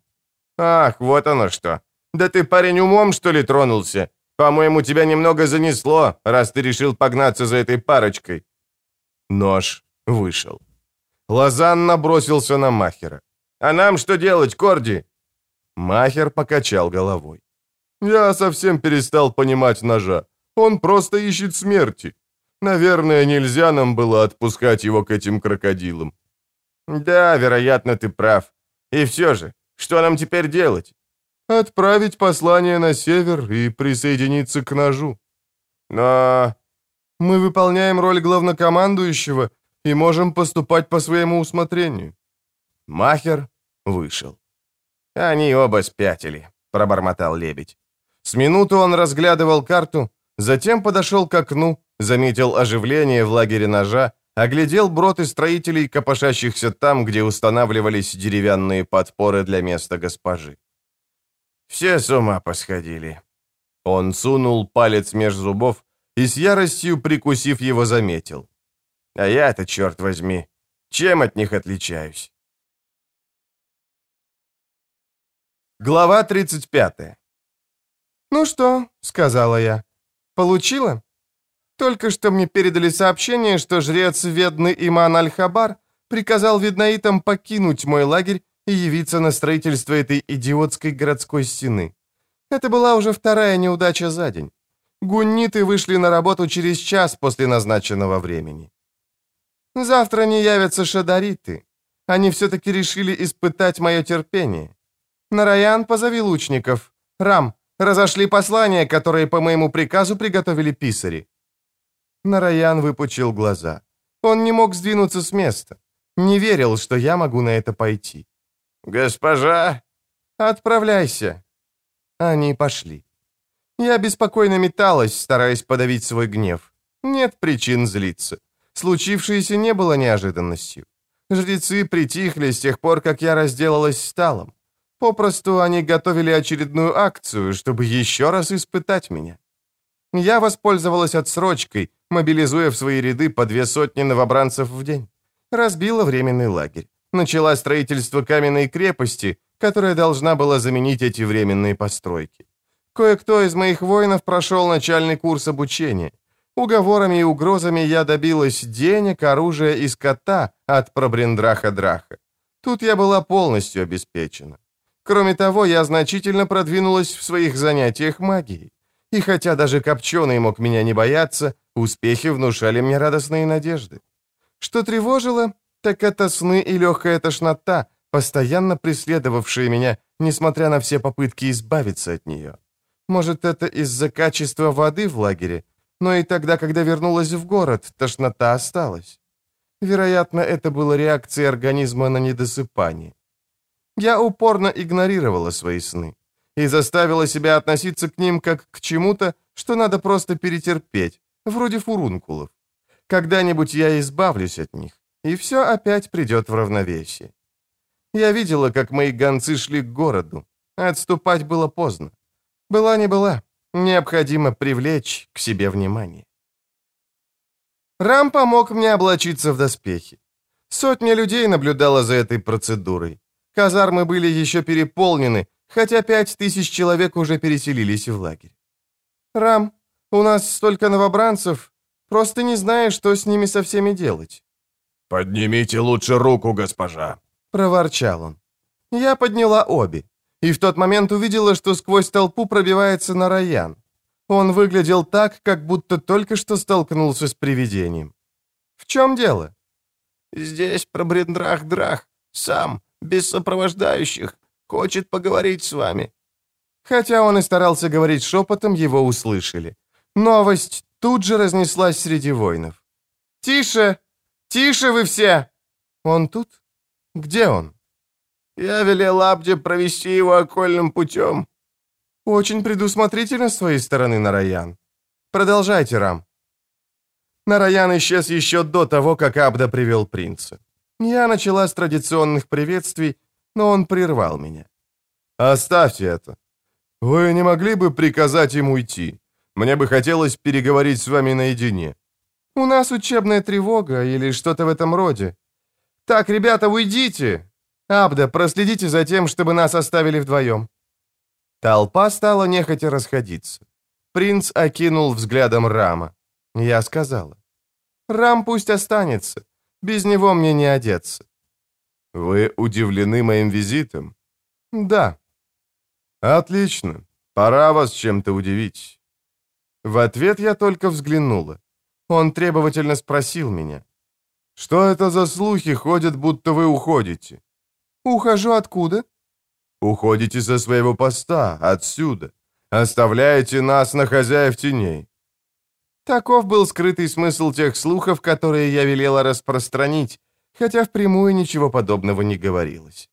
«Ах, вот оно что. Да ты, парень, умом, что ли, тронулся? По-моему, тебя немного занесло, раз ты решил погнаться за этой парочкой». Нож вышел. Лозан набросился на Махера. «А нам что делать, Корди?» Махер покачал головой. «Я совсем перестал понимать ножа. Он просто ищет смерти. Наверное, нельзя нам было отпускать его к этим крокодилам. Да, вероятно, ты прав. И все же, что нам теперь делать? Отправить послание на север и присоединиться к ножу. Но мы выполняем роль главнокомандующего и можем поступать по своему усмотрению. Махер вышел. Они оба спятили, пробормотал лебедь. С минуту он разглядывал карту, Затем подошел к окну, заметил оживление в лагере ножа, оглядел брод и строителей, копошащихся там, где устанавливались деревянные подпоры для места госпожи. Все с ума посходили. Он сунул палец между зубов и с яростью, прикусив его, заметил. А я-то, черт возьми, чем от них отличаюсь? Глава 35 «Ну что?» — сказала я. Получила? Только что мне передали сообщение, что жрец Ведны Иман Аль-Хабар приказал виднаитам покинуть мой лагерь и явиться на строительство этой идиотской городской стены. Это была уже вторая неудача за день. Гунниты вышли на работу через час после назначенного времени. Завтра не явятся шадариты. Они все-таки решили испытать мое терпение. Нараян, позови лучников. Рам, Разошли послания, которые по моему приказу приготовили писари». Нараян выпучил глаза. Он не мог сдвинуться с места. Не верил, что я могу на это пойти. «Госпожа!» «Отправляйся!» Они пошли. Я беспокойно металась, стараясь подавить свой гнев. Нет причин злиться. Случившееся не было неожиданностью. Жрецы притихли с тех пор, как я разделалась с Талом. Попросту они готовили очередную акцию, чтобы еще раз испытать меня. Я воспользовалась отсрочкой, мобилизуя в свои ряды по две сотни новобранцев в день. Разбила временный лагерь. Начала строительство каменной крепости, которая должна была заменить эти временные постройки. Кое-кто из моих воинов прошел начальный курс обучения. Уговорами и угрозами я добилась денег, оружия и скота от Пробрендраха-Драха. Тут я была полностью обеспечена. Кроме того, я значительно продвинулась в своих занятиях магией. И хотя даже Копченый мог меня не бояться, успехи внушали мне радостные надежды. Что тревожило, так это сны и легкая тошнота, постоянно преследовавшие меня, несмотря на все попытки избавиться от нее. Может, это из-за качества воды в лагере, но и тогда, когда вернулась в город, тошнота осталась. Вероятно, это была реакция организма на недосыпание. Я упорно игнорировала свои сны и заставила себя относиться к ним как к чему-то, что надо просто перетерпеть, вроде фурункулов. Когда-нибудь я избавлюсь от них, и все опять придет в равновесие. Я видела, как мои гонцы шли к городу. Отступать было поздно. Была не была. Необходимо привлечь к себе внимание. Рам помог мне облачиться в доспехи. Сотня людей наблюдала за этой процедурой. Казармы были еще переполнены, хотя пять тысяч человек уже переселились в лагерь. «Рам, у нас столько новобранцев, просто не знаешь, что с ними со всеми делать». «Поднимите лучше руку, госпожа», — проворчал он. Я подняла обе и в тот момент увидела, что сквозь толпу пробивается Нараян. Он выглядел так, как будто только что столкнулся с привидением. «В чем дело?» «Здесь пробрендрах-драх, сам, без сопровождающих, хочет поговорить с вами». Хотя он и старался говорить шепотом, его услышали. Новость тут же разнеслась среди воинов. «Тише! Тише вы все!» «Он тут? Где он?» Я велел Абде провести его окольным путем». «Очень предусмотрительно с твоей стороны, Нараян. Продолжайте, Рам». Нараян исчез еще до того, как Абда привел принца. Я начала с традиционных приветствий, но он прервал меня. «Оставьте это. Вы не могли бы приказать им уйти? Мне бы хотелось переговорить с вами наедине». «У нас учебная тревога или что-то в этом роде». «Так, ребята, уйдите! «Абда, проследите за тем, чтобы нас оставили вдвоем». Толпа стала нехотя расходиться. Принц окинул взглядом Рама. Я сказала. «Рам пусть останется. Без него мне не одеться». «Вы удивлены моим визитом?» «Да». «Отлично. Пора вас чем-то удивить». В ответ я только взглянула. Он требовательно спросил меня. «Что это за слухи ходят, будто вы уходите?» «Ухожу откуда?» «Уходите со своего поста, отсюда. Оставляете нас на хозяев теней». Таков был скрытый смысл тех слухов, которые я велела распространить, хотя впрямую ничего подобного не говорилось.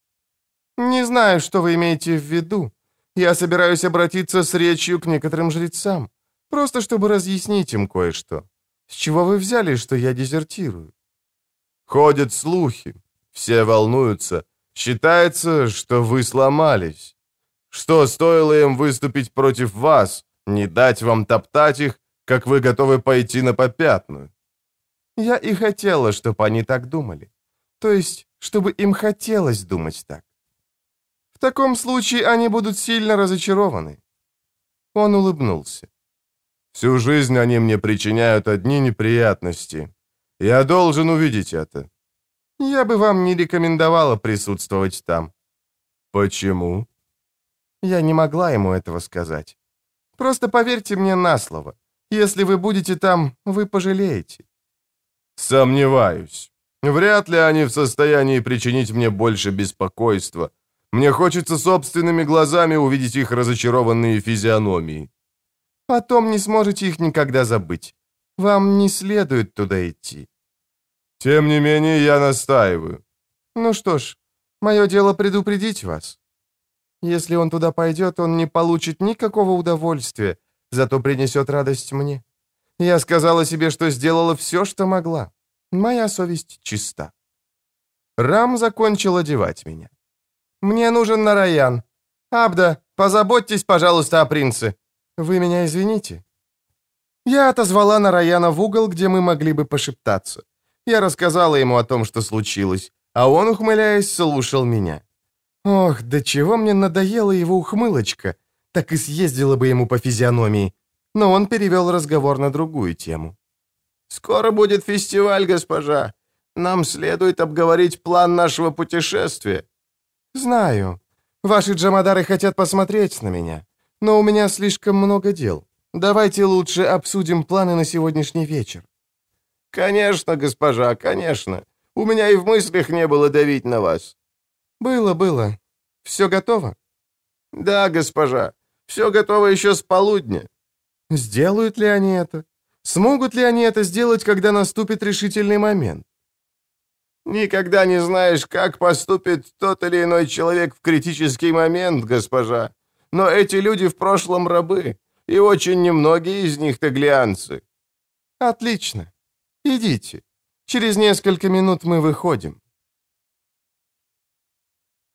«Не знаю, что вы имеете в виду. Я собираюсь обратиться с речью к некоторым жрецам, просто чтобы разъяснить им кое-что. С чего вы взяли, что я дезертирую?» «Ходят слухи. Все волнуются, Считается, что вы сломались. Что стоило им выступить против вас, не дать вам топтать их, как вы готовы пойти на попятную? Я и хотела, чтобы они так думали. То есть, чтобы им хотелось думать так. В таком случае они будут сильно разочарованы. Он улыбнулся. Всю жизнь они мне причиняют одни неприятности. Я должен увидеть это. Я бы вам не рекомендовала присутствовать там». «Почему?» Я не могла ему этого сказать. Просто поверьте мне на слово. Если вы будете там, вы пожалеете. Сомневаюсь. Вряд ли они в состоянии причинить мне больше беспокойства. Мне хочется собственными глазами увидеть их разочарованные физиономии. Потом не сможете их никогда забыть. Вам не следует туда идти. Тем не менее, я настаиваю. Ну что ж, мое дело предупредить вас. Если он туда пойдет, он не получит никакого удовольствия, зато принесет радость мне. Я сказала себе, что сделала все, что могла. Моя совесть чиста. Рам закончил одевать меня. «Мне нужен Нараян. Абда, позаботьтесь, пожалуйста, о принце. Вы меня извините?» Я отозвала Нараяна в угол, где мы могли бы пошептаться. Я рассказала ему о том, что случилось, а он, ухмыляясь, слушал меня. Ох, до чего мне надоела его ухмылочка, так и съездила бы ему по физиономии. Но он перевел разговор на другую тему. «Скоро будет фестиваль, госпожа. Нам следует обговорить план нашего путешествия». «Знаю. Ваши джамадары хотят посмотреть на меня, но у меня слишком много дел. Давайте лучше обсудим планы на сегодняшний вечер». «Конечно, госпожа, конечно. У меня и в мыслях не было давить на вас». «Было, было. Все готово?» «Да, госпожа. Все готово еще с полудня». «Сделают ли они это? Смогут ли они это сделать, когда наступит решительный момент?» «Никогда не знаешь, как поступит тот или иной человек в критический момент, госпожа. Но эти люди в прошлом рабы, и очень немногие из них таглианцы». «Отлично. Идите. Через несколько минут мы выходим».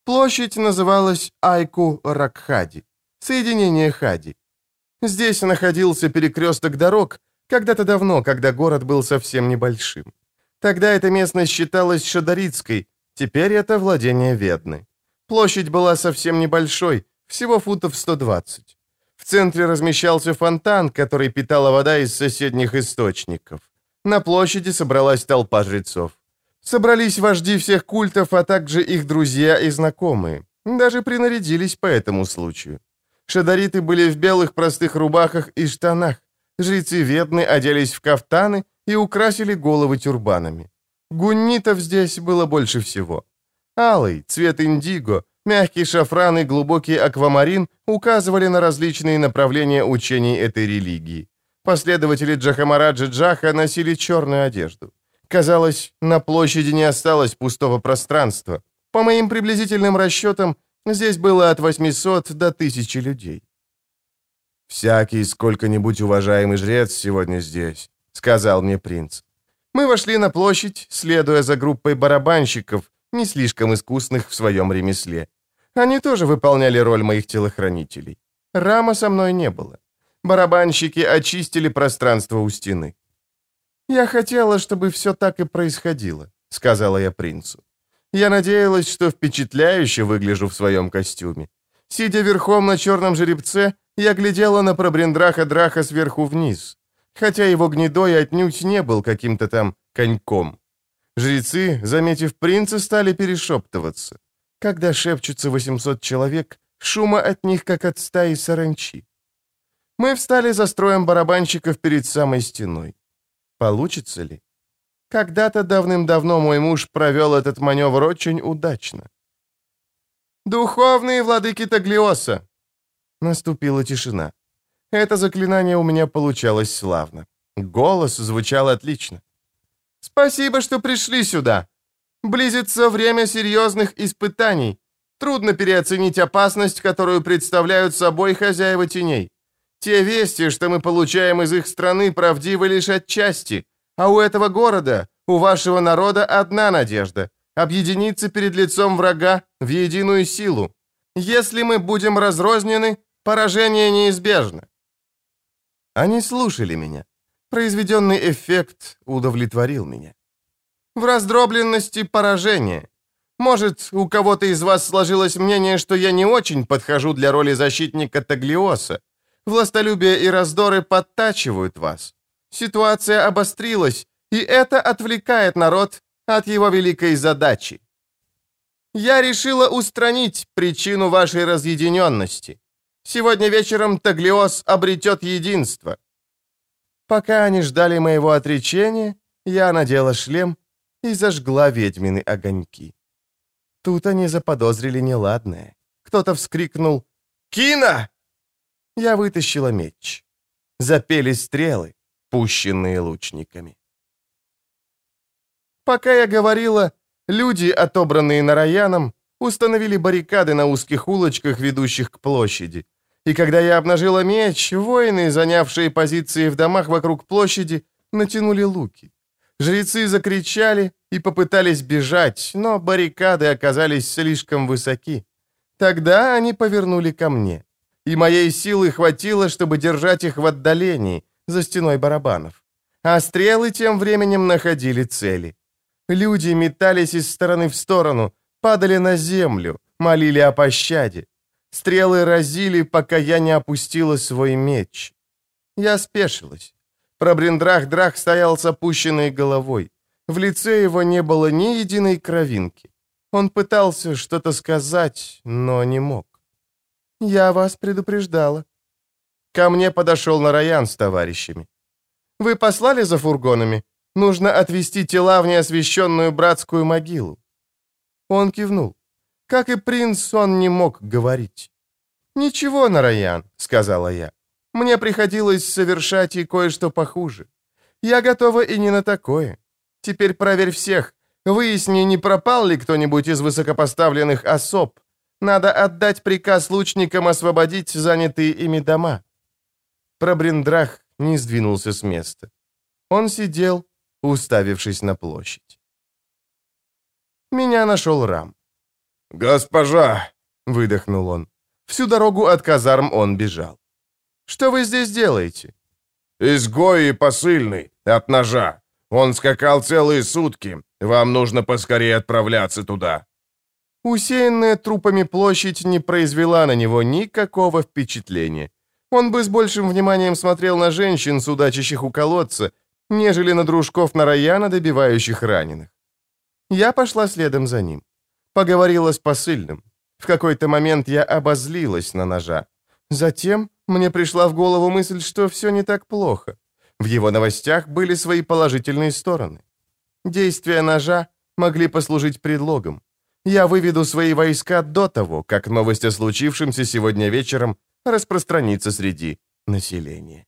Площадь называлась Айку-Ракхади, соединение Хади. Здесь находился перекресток дорог, когда-то давно, когда город был совсем небольшим. Тогда эта местность считалась Шадарицкой, теперь это владение Ведны. Площадь была совсем небольшой, всего футов 120. В центре размещался фонтан, который питала вода из соседних источников. На площади собралась толпа жрецов. Собрались вожди всех культов, а также их друзья и знакомые. Даже принарядились по этому случаю. Шадариты были в белых простых рубахах и штанах. Жрецы Ведны оделись в кафтаны и украсили головы тюрбанами. Гуннитов здесь было больше всего. Алый, цвет индиго, мягкий шафран и глубокий аквамарин указывали на различные направления учений этой религии. Последователи Джахамараджа Джаха носили черную одежду. Казалось, на площади не осталось пустого пространства. По моим приблизительным расчетам, здесь было от 800 до 1000 людей. «Всякий сколько-нибудь уважаемый жрец сегодня здесь», — сказал мне принц. Мы вошли на площадь, следуя за группой барабанщиков, не слишком искусных в своем ремесле. Они тоже выполняли роль моих телохранителей. Рама со мной не было. Барабанщики очистили пространство у стены. «Я хотела, чтобы все так и происходило», — сказала я принцу. Я надеялась, что впечатляюще выгляжу в своем костюме. Сидя верхом на черном жеребце, я глядела на пробрендраха Драха сверху вниз, хотя его гнедой отнюдь не был каким-то там коньком. Жрецы, заметив принца, стали перешептываться. Когда шепчутся 800 человек, шума от них, как от стаи саранчи. Мы встали за строем барабанщиков перед самой стеной. Получится ли? Когда-то давным-давно мой муж провел этот маневр очень удачно. «Духовные владыки Таглиоса!» Наступила тишина. Это заклинание у меня получалось славно. Голос звучал отлично. «Спасибо, что пришли сюда. Близится время серьезных испытаний. Трудно переоценить опасность, которую представляют собой хозяева теней. Те вести, что мы получаем из их страны, правдивы лишь отчасти, а у этого города, у вашего народа одна надежда — объединиться перед лицом врага в единую силу. Если мы будем разрознены, поражение неизбежно». Они слушали меня. Произведенный эффект удовлетворил меня. В раздробленности поражение. Может, у кого-то из вас сложилось мнение, что я не очень подхожу для роли защитника Таглиоса, Властолюбие и раздоры подтачивают вас. Ситуация обострилась, и это отвлекает народ от его великой задачи. Я решила устранить причину вашей разъединенности. Сегодня вечером Таглиос обретет единство. Пока они ждали моего отречения, я надела шлем и зажгла ведьмины огоньки. Тут они заподозрили неладное. Кто-то вскрикнул «Кина!» Я вытащила меч. Запели стрелы, пущенные лучниками. Пока я говорила, люди, отобранные Нараяном, установили баррикады на узких улочках, ведущих к площади. И когда я обнажила меч, воины, занявшие позиции в домах вокруг площади, натянули луки. Жрецы закричали и попытались бежать, но баррикады оказались слишком высоки. Тогда они повернули ко мне и моей силы хватило, чтобы держать их в отдалении, за стеной барабанов. А стрелы тем временем находили цели. Люди метались из стороны в сторону, падали на землю, молили о пощаде. Стрелы разили, пока я не опустила свой меч. Я спешилась. Пробрендрах-драх стоял с опущенной головой. В лице его не было ни единой кровинки. Он пытался что-то сказать, но не мог. «Я вас предупреждала». Ко мне подошел Нараян с товарищами. «Вы послали за фургонами? Нужно отвезти тела в неосвященную братскую могилу». Он кивнул. Как и принц, он не мог говорить. «Ничего, Нараян», — сказала я. «Мне приходилось совершать и кое-что похуже. Я готова и не на такое. Теперь проверь всех. Выясни, не пропал ли кто-нибудь из высокопоставленных особ. Надо отдать приказ лучникам освободить занятые ими дома». Пробрендрах не сдвинулся с места. Он сидел, уставившись на площадь. Меня нашел Рам. «Госпожа!» — выдохнул он. Всю дорогу от казарм он бежал. «Что вы здесь делаете?» «Изгой и посыльный, от ножа. Он скакал целые сутки. Вам нужно поскорее отправляться туда». Усеянная трупами площадь не произвела на него никакого впечатления. Он бы с большим вниманием смотрел на женщин, судачащих у колодца, нежели на дружков Нараяна, добивающих раненых. Я пошла следом за ним. Поговорила с посыльным. В какой-то момент я обозлилась на ножа. Затем мне пришла в голову мысль, что все не так плохо. В его новостях были свои положительные стороны. Действия ножа могли послужить предлогом. Я выведу свои войска до того, как новость о случившемся сегодня вечером распространится среди населения.